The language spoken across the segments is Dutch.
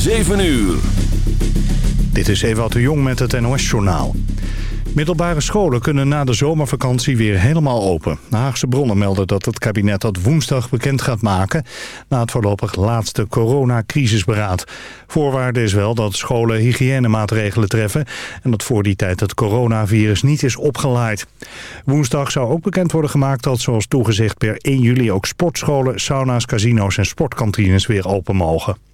7 uur. Dit is Ewout de Jong met het NOS-journaal. Middelbare scholen kunnen na de zomervakantie weer helemaal open. De Haagse bronnen melden dat het kabinet dat woensdag bekend gaat maken... na het voorlopig laatste coronacrisisberaad. Voorwaarde is wel dat scholen hygiënemaatregelen treffen... en dat voor die tijd het coronavirus niet is opgeleid. Woensdag zou ook bekend worden gemaakt dat zoals toegezegd per 1 juli... ook sportscholen, sauna's, casino's en sportkantines weer open mogen.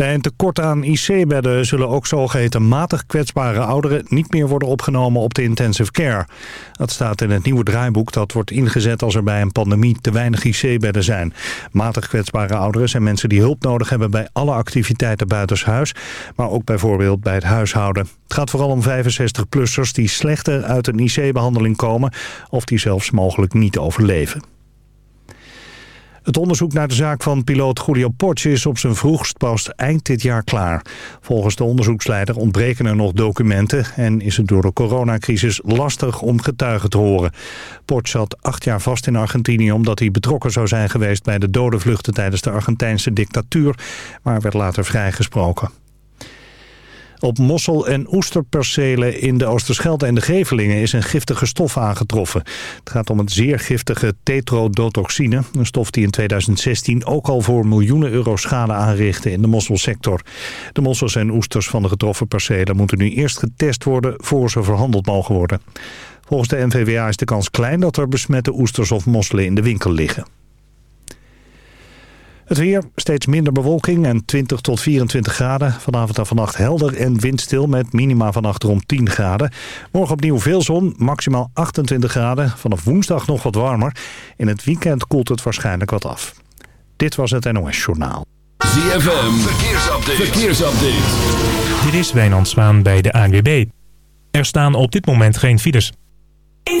Bij een tekort aan IC-bedden zullen ook zogeheten matig kwetsbare ouderen niet meer worden opgenomen op de intensive care. Dat staat in het nieuwe draaiboek dat wordt ingezet als er bij een pandemie te weinig IC-bedden zijn. Matig kwetsbare ouderen zijn mensen die hulp nodig hebben bij alle activiteiten buitenshuis, maar ook bijvoorbeeld bij het huishouden. Het gaat vooral om 65-plussers die slechter uit een IC-behandeling komen of die zelfs mogelijk niet overleven. Het onderzoek naar de zaak van piloot Julio Potsch is op zijn vroegst pas eind dit jaar klaar. Volgens de onderzoeksleider ontbreken er nog documenten... en is het door de coronacrisis lastig om getuigen te horen. Potsch zat acht jaar vast in Argentinië... omdat hij betrokken zou zijn geweest bij de dodenvluchten tijdens de Argentijnse dictatuur... maar werd later vrijgesproken. Op mossel- en oesterpercelen in de Oosterschelde en de Gevelingen is een giftige stof aangetroffen. Het gaat om het zeer giftige tetrodotoxine, een stof die in 2016 ook al voor miljoenen euro schade aanrichtte in de mosselsector. De mossels en oesters van de getroffen percelen moeten nu eerst getest worden voor ze verhandeld mogen worden. Volgens de NVWA is de kans klein dat er besmette oesters of mosselen in de winkel liggen. Het weer, steeds minder bewolking en 20 tot 24 graden. Vanavond en vannacht helder en windstil met minima vannacht rond 10 graden. Morgen opnieuw veel zon, maximaal 28 graden. Vanaf woensdag nog wat warmer. In het weekend koelt het waarschijnlijk wat af. Dit was het NOS Journaal. ZFM, verkeersupdate. verkeersupdate. Dit is Wijnand Zwaan bij de ANWB. Er staan op dit moment geen files. In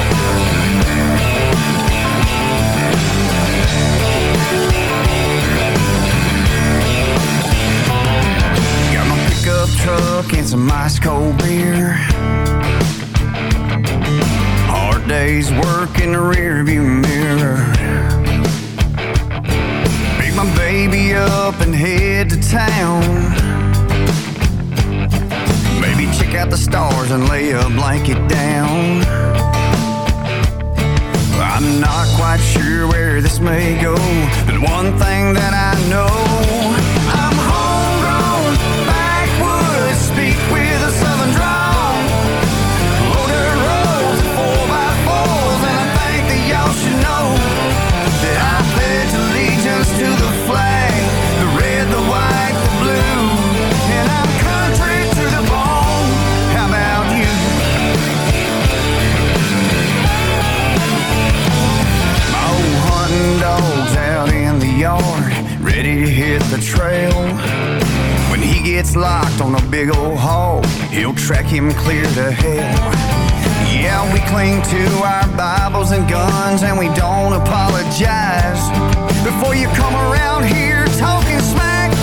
Pickup truck and some ice cold beer. Hard day's work in the rearview mirror. Pick my baby up and head to town. Maybe check out the stars and lay a blanket down. I'm not quite sure where this may go, but one thing that I know, hit the trail. When he gets locked on a big old hog, he'll track him clear to hell. Yeah, we cling to our Bibles and guns, and we don't apologize. Before you come around here talking smack.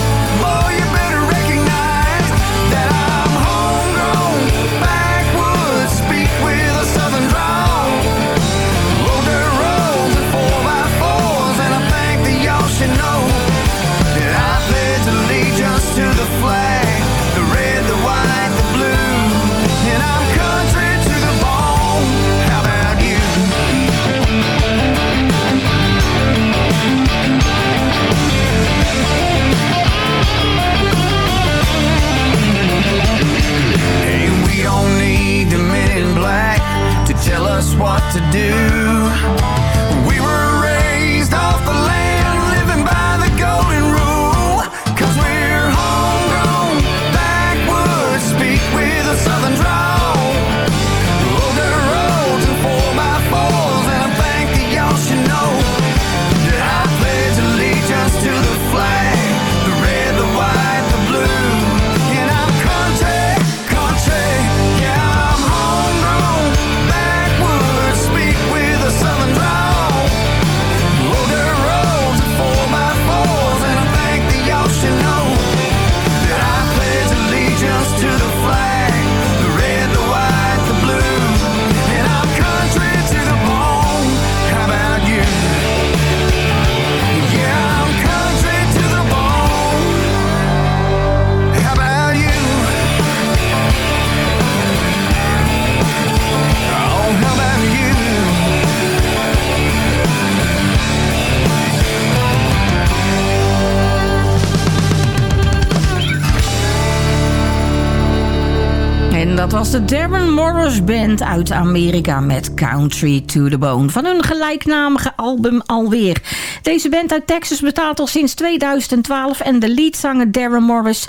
De Darren Morris Band uit Amerika met Country to the Bone. Van hun gelijknamige album alweer. Deze band uit Texas bestaat al sinds 2012 en de leadzanger Darren Morris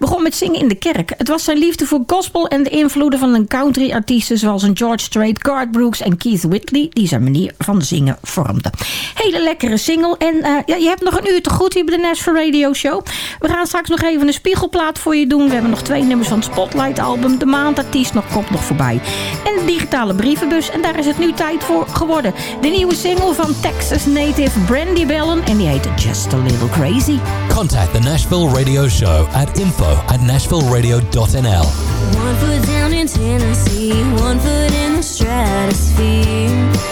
begon met zingen in de kerk. Het was zijn liefde voor gospel en de invloeden van een country artiesten zoals een George Strait, Garth Brooks en Keith Whitley die zijn manier van zingen vormden. Hele lekkere single en eh, ja, je hebt nog een uur te goed hier bij de Nashville Radio Show. We gaan straks nog even een spiegelplaat voor je doen. We hebben nog twee nummers van het Spotlight album. De maandartiest nog komt nog voorbij. En de digitale brievenbus en daar is het nu tijd voor geworden. De nieuwe single van Texas native Brandy Bellen en die heet Just a Little Crazy. Contact the Nashville Radio Show at info at nashvilleradio.nl. One foot down in Tennessee, one foot in the stratosphere.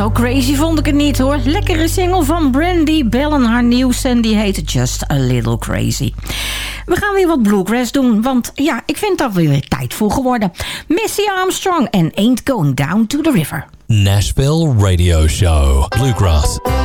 Zo crazy vond ik het niet hoor. Lekkere single van Brandy Bell en haar nieuwste en die heet Just a Little Crazy. We gaan weer wat bluegrass doen, want ja, ik vind dat weer tijd voor geworden. Missy Armstrong en Ain't Going Down to the River. Nashville Radio Show. Bluegrass.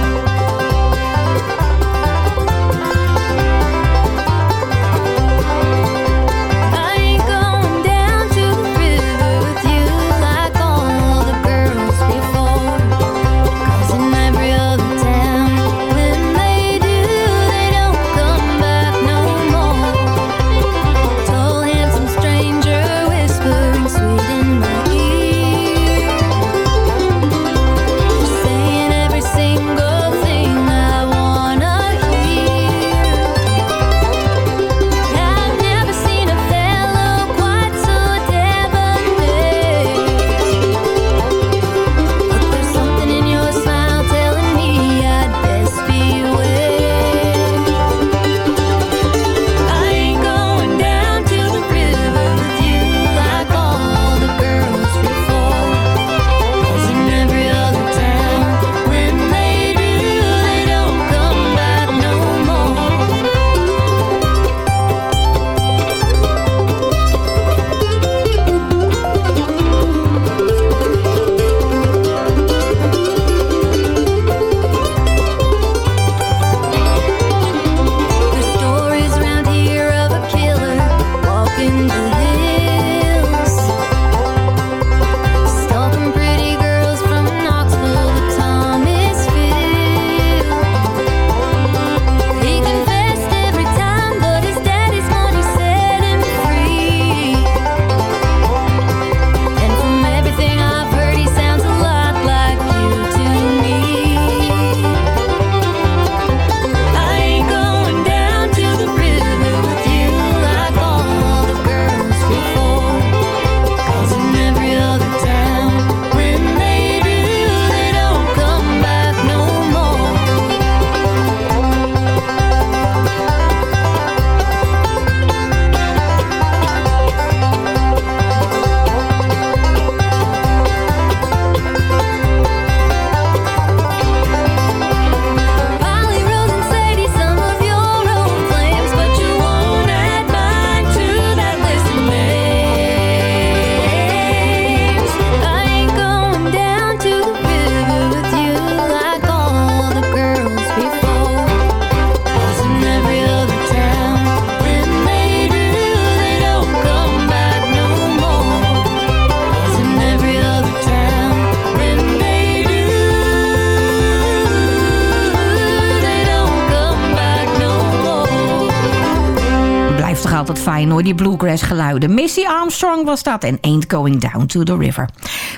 Die bluegrass geluiden. Missy Armstrong was dat en Ain't Going Down to the River.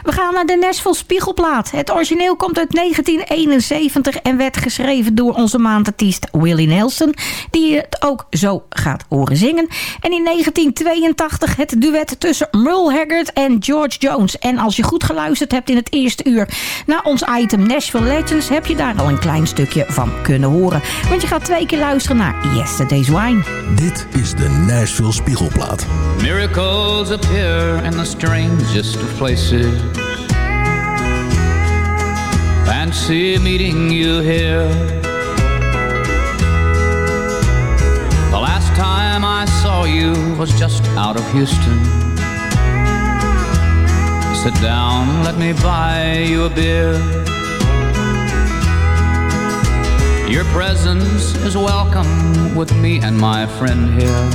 We gaan naar de Nashville Spiegelplaat. Het origineel komt uit 1971 en werd geschreven door onze maandartiest Willie Nelson. Die het ook zo gaat horen zingen. En in 1982 het duet tussen Merle Haggard en George Jones. En als je goed geluisterd hebt in het eerste uur naar ons item Nashville Legends... heb je daar al een klein stukje van kunnen horen. Want je gaat twee keer luisteren naar Yesterday's Wine. Dit is de Nashville Spiegelplaat. Miracles appear in the strangest of places. Fancy meeting you here. You was just out of Houston. Sit down, let me buy you a beer. Your presence is welcome with me and my friend here.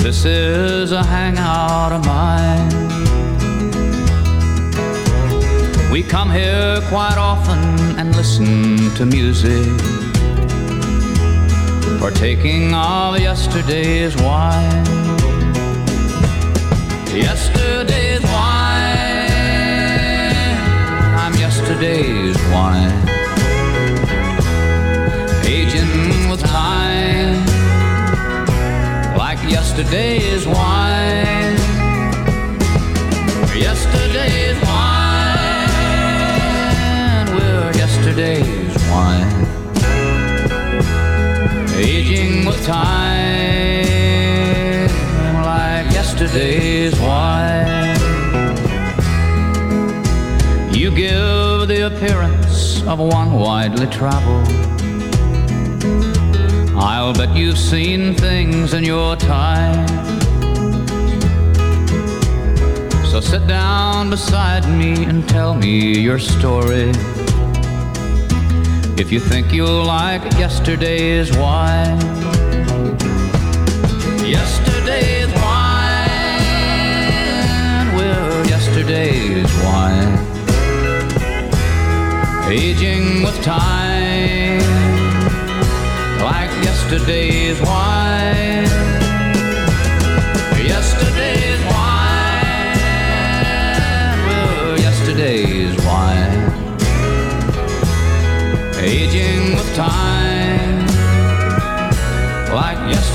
This is a hangout of mine. We come here quite often and listen to music, partaking of yesterday's wine. Yesterday's wine, I'm yesterday's wine, aging with time like yesterday's wine. Yesterday's wine, we're yesterday's With time like yesterday's wine. You give the appearance of one widely traveled. I'll bet you've seen things in your time. So sit down beside me and tell me your story. If you think you'll like yesterday's wine. Yesterday's wine, well, yesterday's wine. Aging with time, like yesterday's wine. Yesterday's wine, well, yesterday's wine. Aging with time,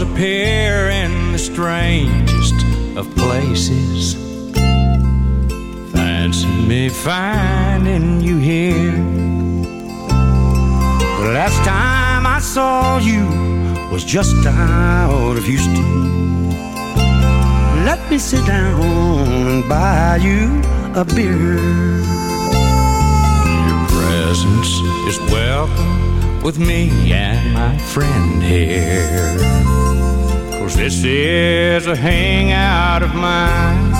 Appear in the strangest of places. Fancy me finding you here. The last time I saw you was just out of Houston. Let me sit down and buy you a beer. Your presence is welcome with me and my friend here. Cause this is a hangout of mine.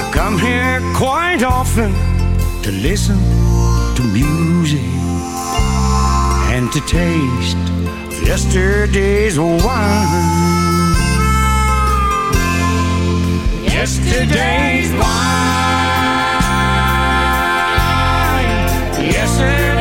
I come here quite often to listen to music and to taste yesterday's wine. Yesterday's wine. Yesterday's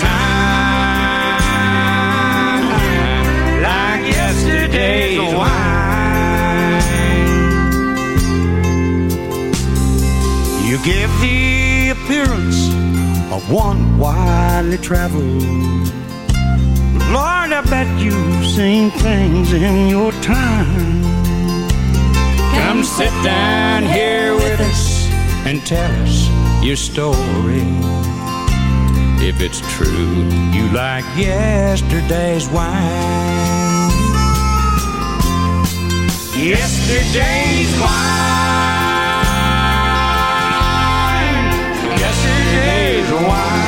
time, like yesterday's wine. You give the appearance of one widely traveled. Lord, I bet you've seen things in your time. Come sit down here with us and tell us your story. If it's true, you like yesterday's wine. Yesterday's wine. Yesterday's wine.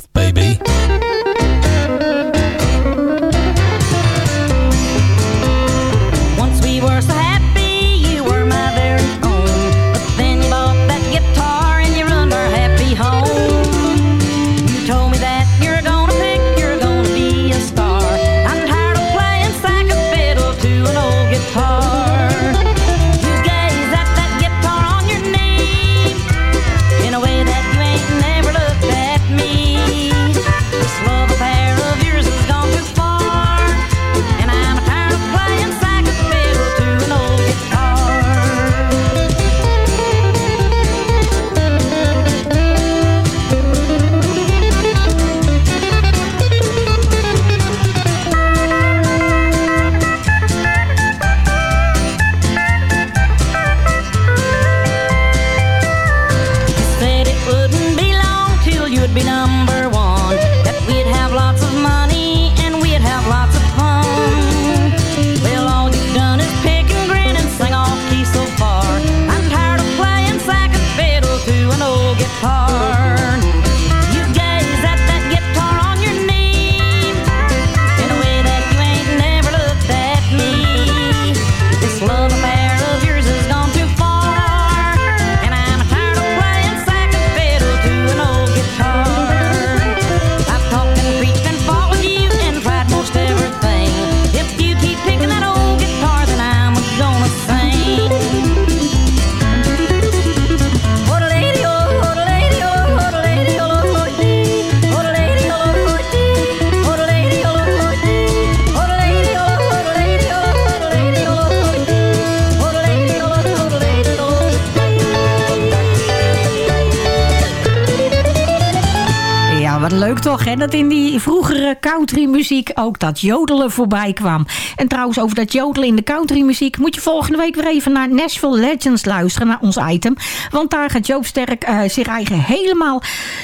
ook dat jodelen voorbij kwam. En trouwens, over dat jodelen in de countrymuziek... moet je volgende week weer even naar Nashville Legends luisteren, naar ons item. Want daar gaat Joop Sterk eh, zich eigen helemaal,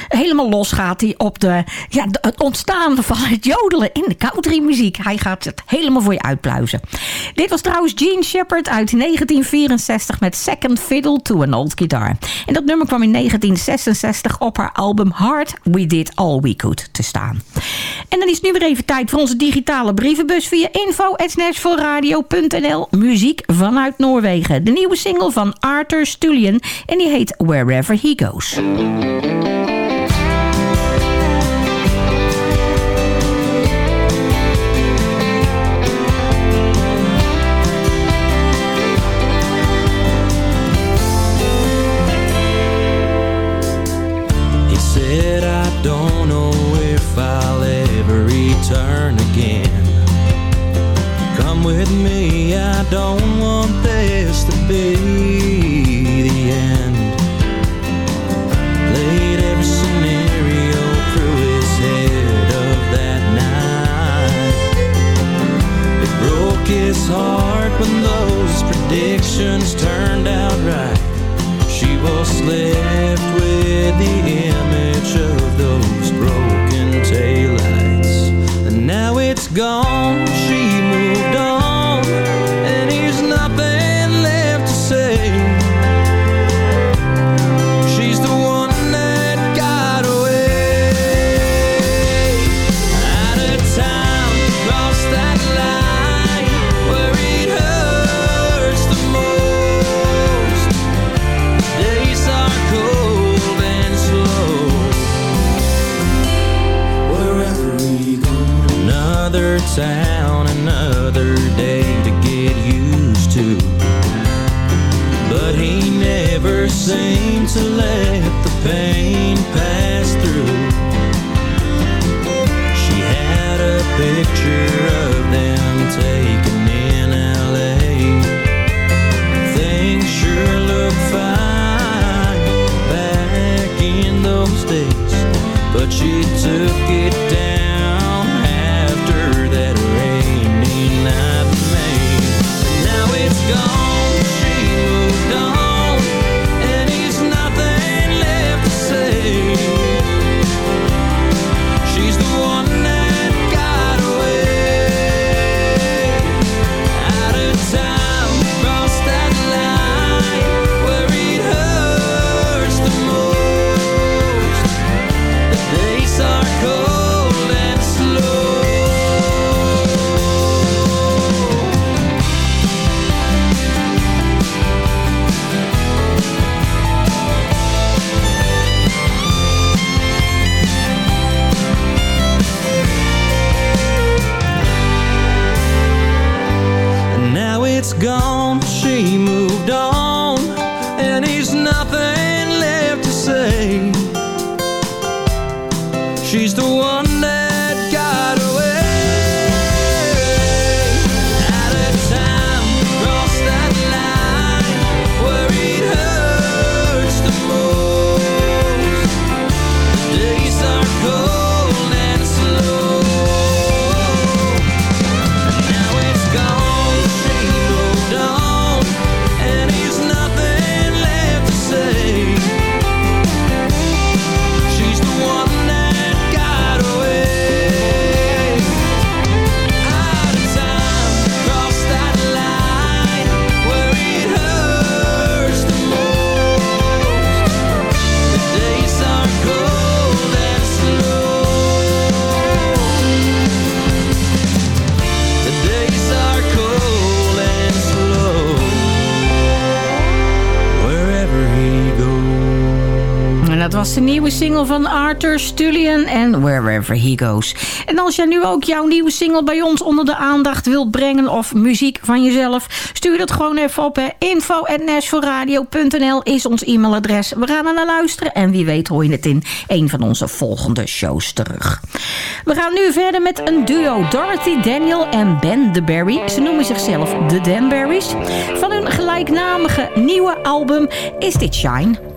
helemaal los gaat hij op de, ja, het ontstaan van het jodelen in de countrymuziek. Hij gaat het helemaal voor je uitpluizen. Dit was trouwens Gene Shepard uit 1964 met Second Fiddle to an Old Guitar. En dat nummer kwam in 1966 op haar album Hard We Did All We Could te staan. En dan is nu weer even tijd voor onze digitale brievenbus via info.nashvilleradio.nl Muziek vanuit Noorwegen. De nieuwe single van Arthur Stullian en die heet Wherever He Goes. Town, another day to get used to. But he never seemed to let the pain pass through. She had a picture of them taken in LA. Things sure look fine back in those days, but she took it down nieuwe single van Arthur Stullian en Wherever He Goes. En als jij nu ook jouw nieuwe single bij ons onder de aandacht wilt brengen... of muziek van jezelf, stuur dat gewoon even op. hè. info.nashvilleradio.nl is ons e-mailadres. We gaan er naar luisteren en wie weet hoor je het in een van onze volgende shows terug. We gaan nu verder met een duo. Dorothy Daniel en Ben DeBerry. Ze noemen zichzelf de Danberries. Van hun gelijknamige nieuwe album is dit Shine.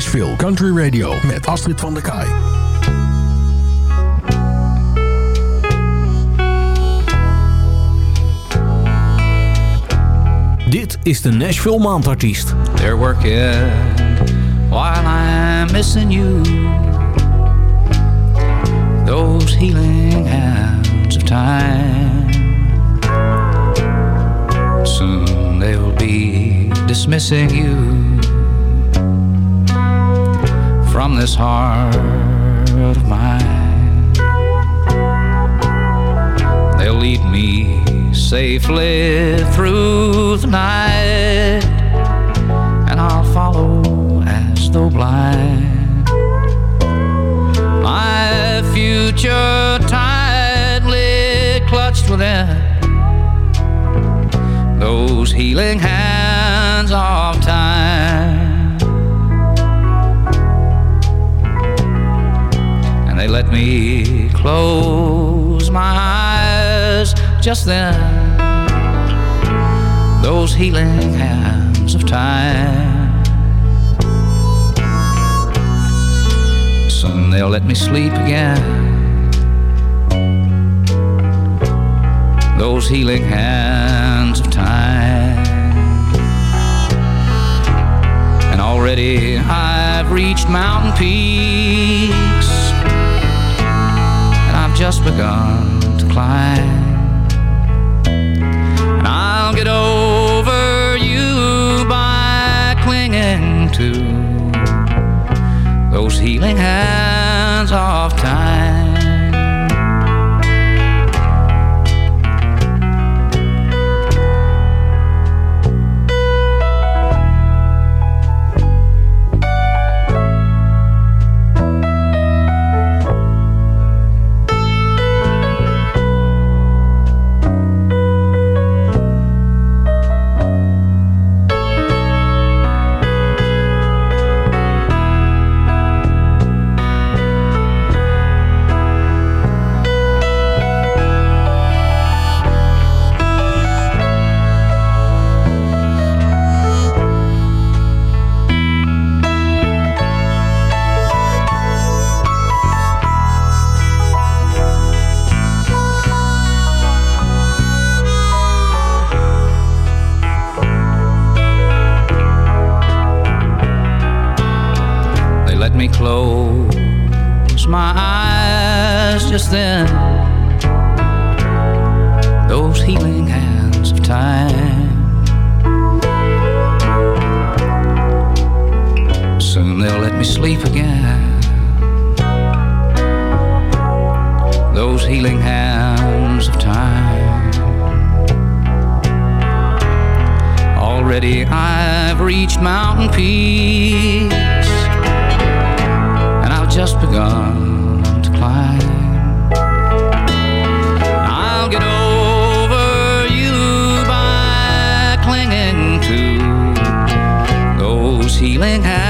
Nashville Country Radio met Astrid van der Kaai. Dit is de Nashville Maandartiest. They're working while I'm missing you. Those healing hands of time. Soon they'll be dismissing you from this heart of mine. They'll lead me safely through the night, and I'll follow as though blind. My future tightly clutched within those healing hands of time. let me close my eyes just then. Those healing hands of time. Soon they'll let me sleep again. Those healing hands of time. And already I've reached mountain peak just begun to climb. And I'll get over you by clinging to those healing hands of time. Me sleep again. Those healing hands of time. Already I've reached mountain peaks, and I've just begun to climb. I'll get over you by clinging to those healing hands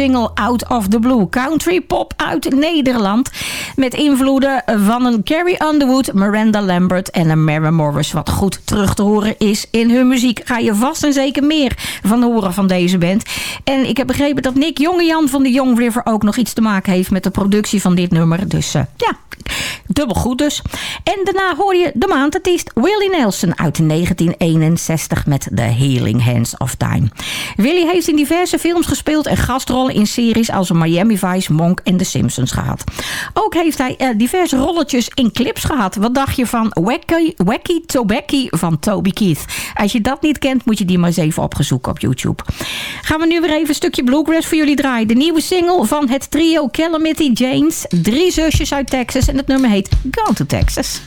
debuutsingle Out of the Blue. Country pop uit Nederland. Met invloeden van een Carrie Underwood, Miranda Lambert en een Mary Morris. Wat goed terug te horen is in hun muziek. Ga je vast en zeker meer van horen van deze band. En ik heb begrepen dat Nick Jongejan van de Young River ook nog iets te maken heeft met de productie van dit nummer. Dus eh, ja, dubbel goed dus. En daarna hoor je de maandartiest Willie Nelson uit 1961 met The Healing Hands of Time. Willie heeft in diverse films gespeeld en gastrollen in series als Miami Vice, Monk en The Simpsons gehad. Ook heeft hij eh, diverse rolletjes in clips gehad. Wat dacht je van Wacky, Wacky Tobacco van Toby Keith? Als je dat niet kent, moet je die maar eens even opgezoeken op YouTube. Gaan we nu weer even een stukje bluegrass voor jullie draaien. De nieuwe single van het trio Calamity Janes. Drie zusjes uit Texas en het nummer heet Gone to Texas.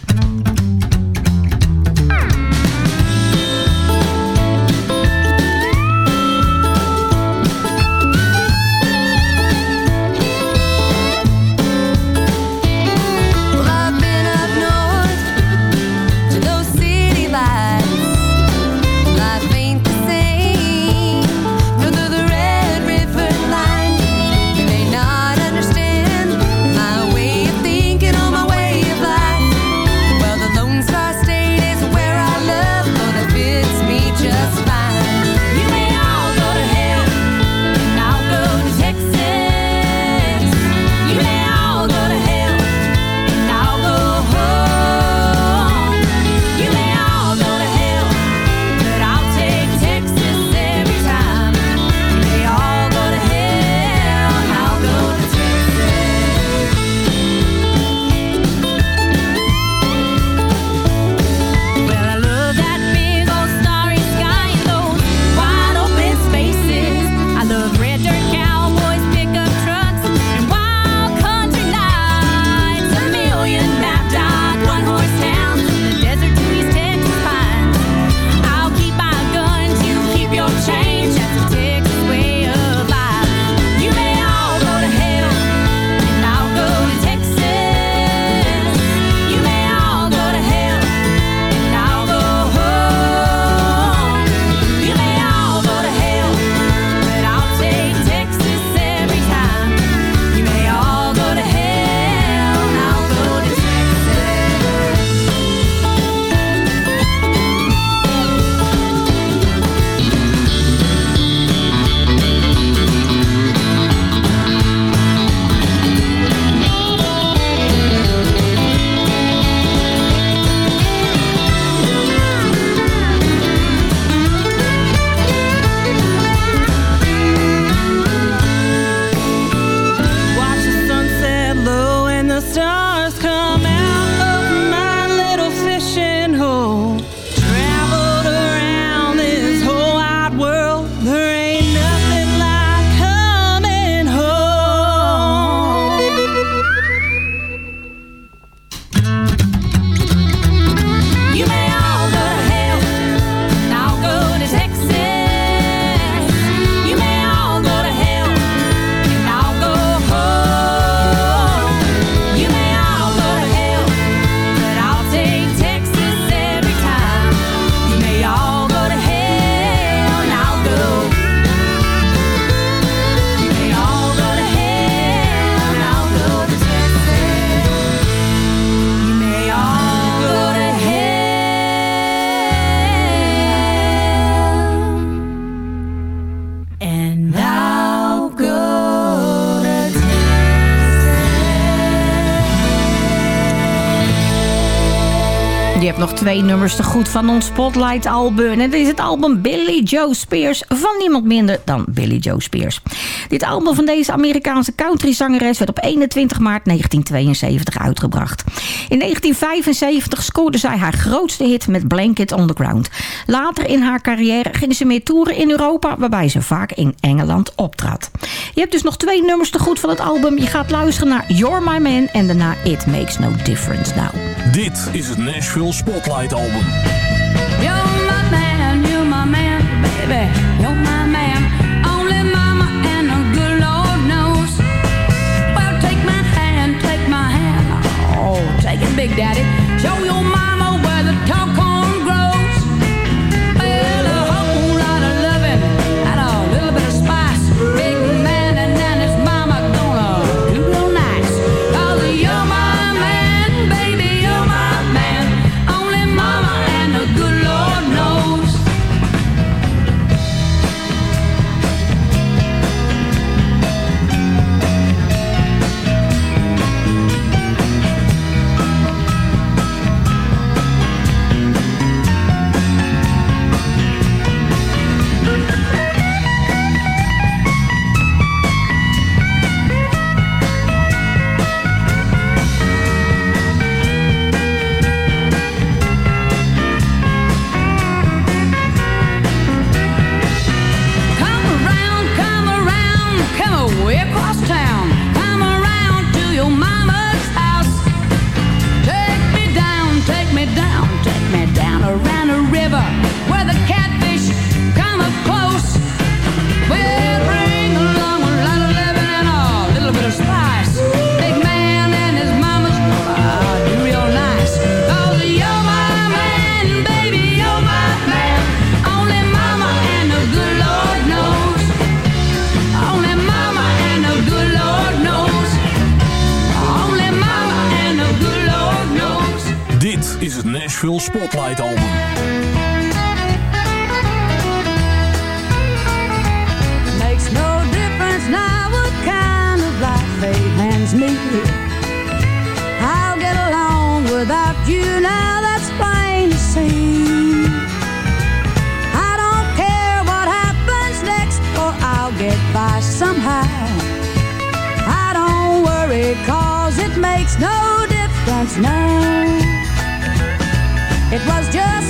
nummers goed van ons Spotlight-album. En dit is het album Billy Joe Spears van niemand minder dan Billy Joe Spears. Dit album van deze Amerikaanse countryzangeres werd op 21 maart 1972 uitgebracht. In 1975 scoorde zij haar grootste hit met Blanket on the Ground. Later in haar carrière ging ze meer toeren in Europa... waarbij ze vaak in Engeland optrad. Je hebt dus nog twee nummers te goed van het album. Je gaat luisteren naar You're My Man en daarna It Makes No Difference Now. Dit is het Nashville Spotlight Album. me. I'll get along without you now, that's plain to see. I don't care what happens next, or I'll get by somehow. I don't worry, cause it makes no difference now. It was just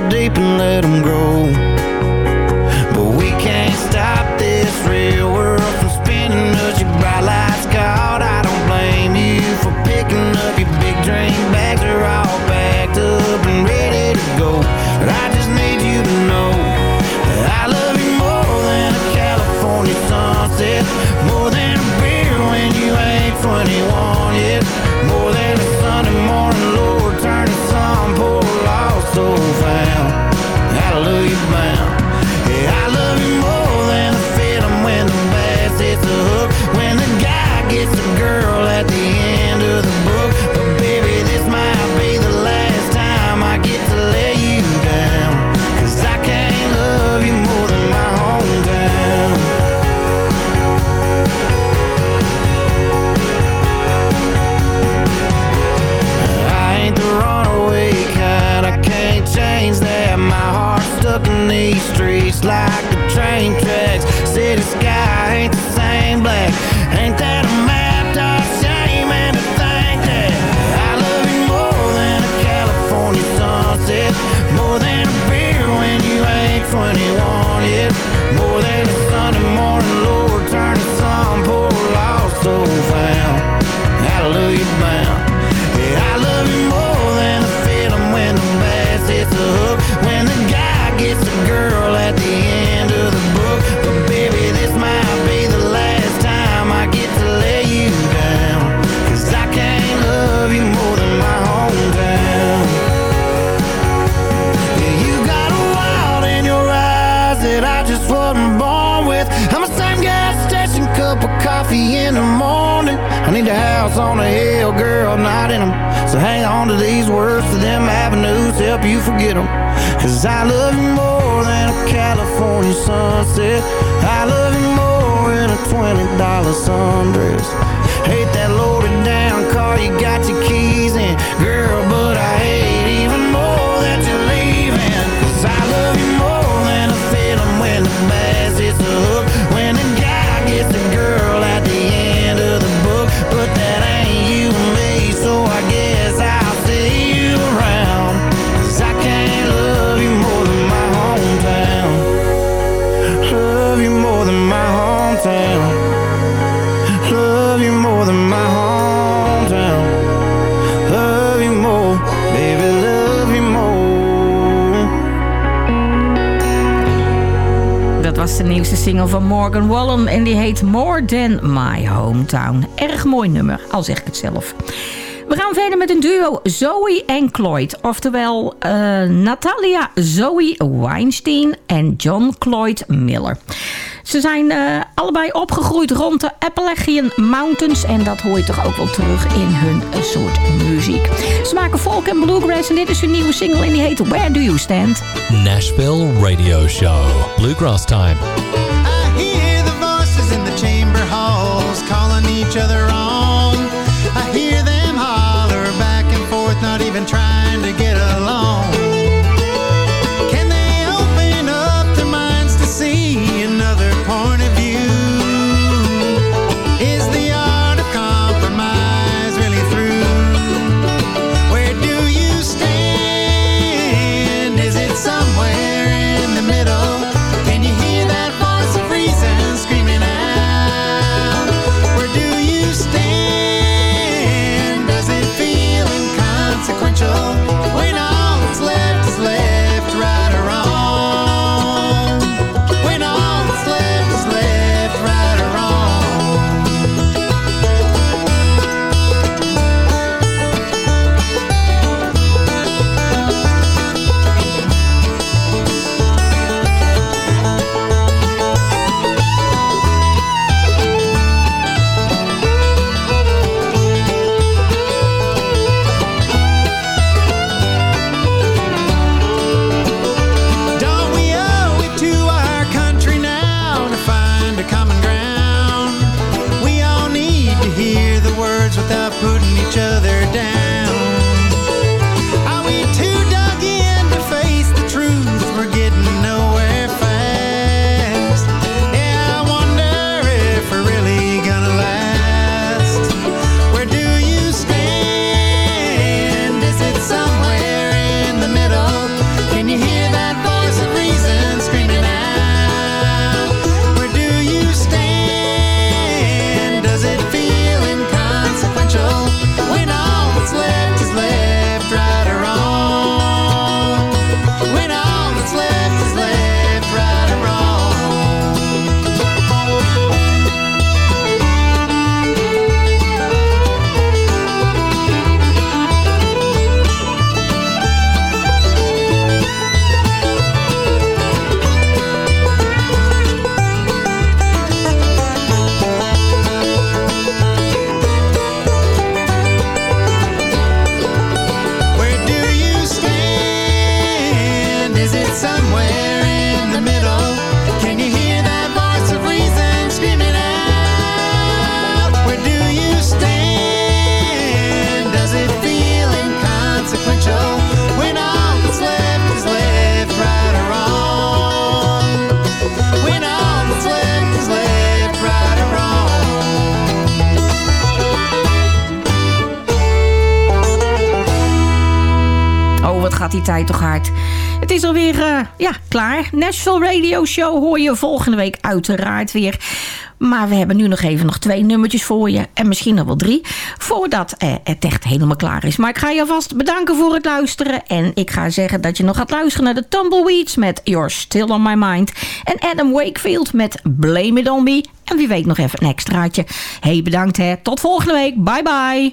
deep and let them grow. forget them Cause I love you more than a California sunset. I love you more than a $20 sundress. Hate that loaded down car you got nieuwste single van Morgan Wallen. En die heet More Than My Hometown. Erg mooi nummer, al zeg ik het zelf. We gaan verder met een duo Zoe en Cloyd. Oftewel uh, Natalia Zoe Weinstein en John Cloyd Miller. Ze zijn uh, allebei opgegroeid rond de Appalachian Mountains. En dat hoor je toch ook wel terug in hun eh, soort muziek. Ze maken folk en bluegrass en dit is hun nieuwe single en die heet Where Do You Stand? Nashville Radio Show. Bluegrass Time. I hear the voices in the chamber halls calling each other on. Show hoor je volgende week uiteraard weer. Maar we hebben nu nog even nog twee nummertjes voor je. En misschien nog wel drie. Voordat eh, het echt helemaal klaar is. Maar ik ga je alvast bedanken voor het luisteren. En ik ga zeggen dat je nog gaat luisteren naar de Tumbleweeds met You're Still On My Mind. En Adam Wakefield met Blame It On Me. En wie weet nog even een extraatje. Hey, bedankt hè. Tot volgende week. Bye bye.